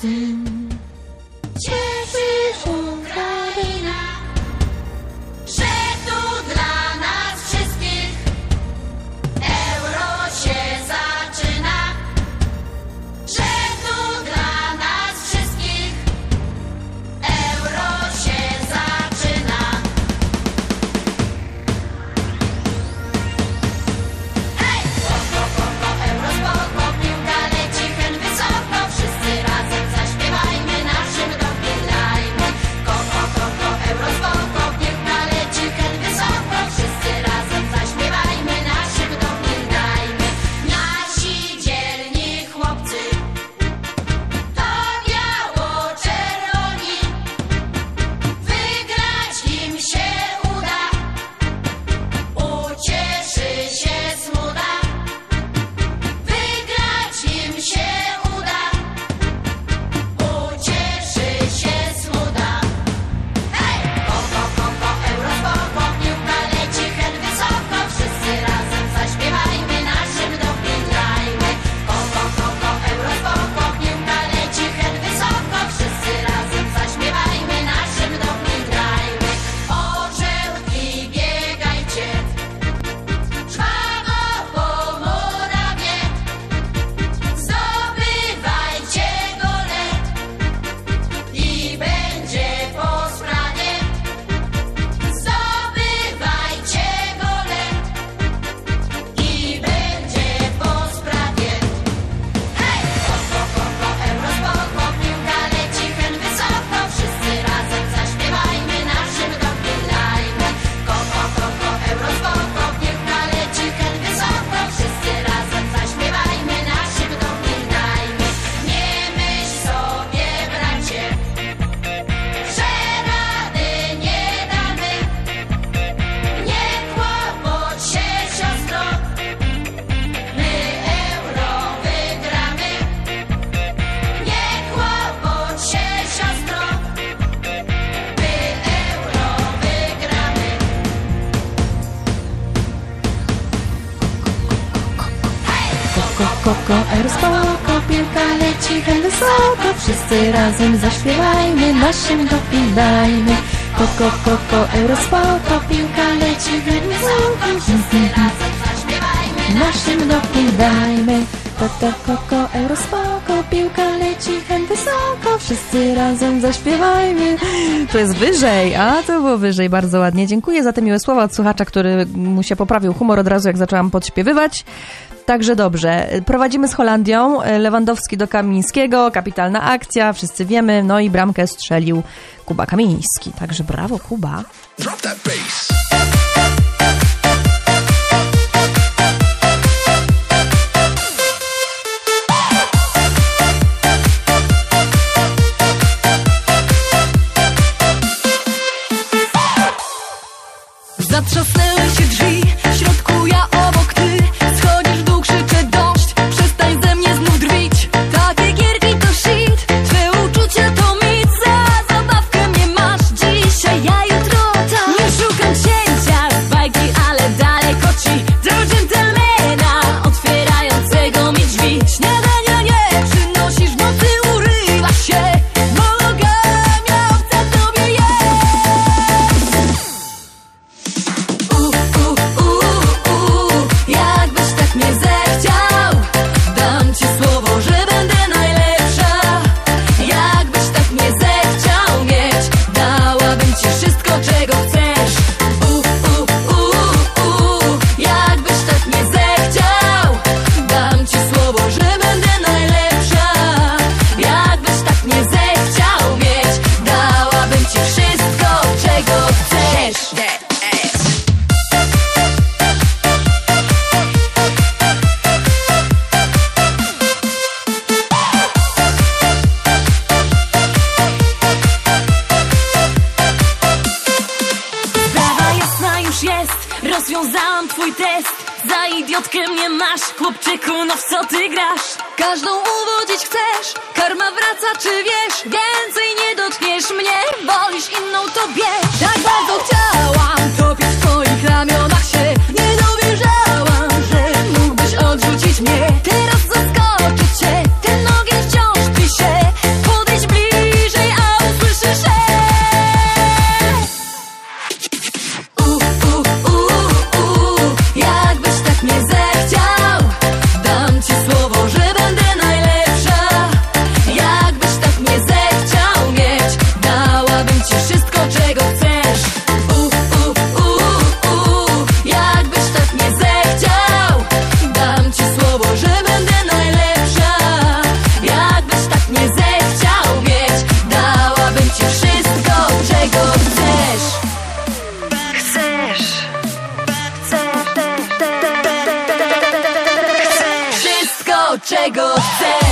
Nothing. Koko, koko, aerospoko, piłka leci wysoko. Wszyscy razem zaśpiewajmy, naszym dopilajmy Koko, koko, aerospoko, piłka leci wysoko. Wszyscy razem zaśpiewajmy, naszym dopilajmy tata, koko, eurospoko, piłka leci hen wysoko, wszyscy razem zaśpiewajmy. To jest wyżej, a to było wyżej, bardzo ładnie. Dziękuję za te miłe słowa od słuchacza, który mu się poprawił humor od razu, jak zaczęłam podśpiewywać. Także dobrze. Prowadzimy z Holandią. Lewandowski do Kamińskiego, kapitalna akcja, wszyscy wiemy. No i bramkę strzelił Kuba Kamiński. Także brawo, Kuba. Drop that bass. zatrzasnęły swój test Za idiotkę mnie masz Chłopczyku, no w co ty grasz? Każdą uwodzić chcesz Karma wraca, czy wiesz? To, czego chcesz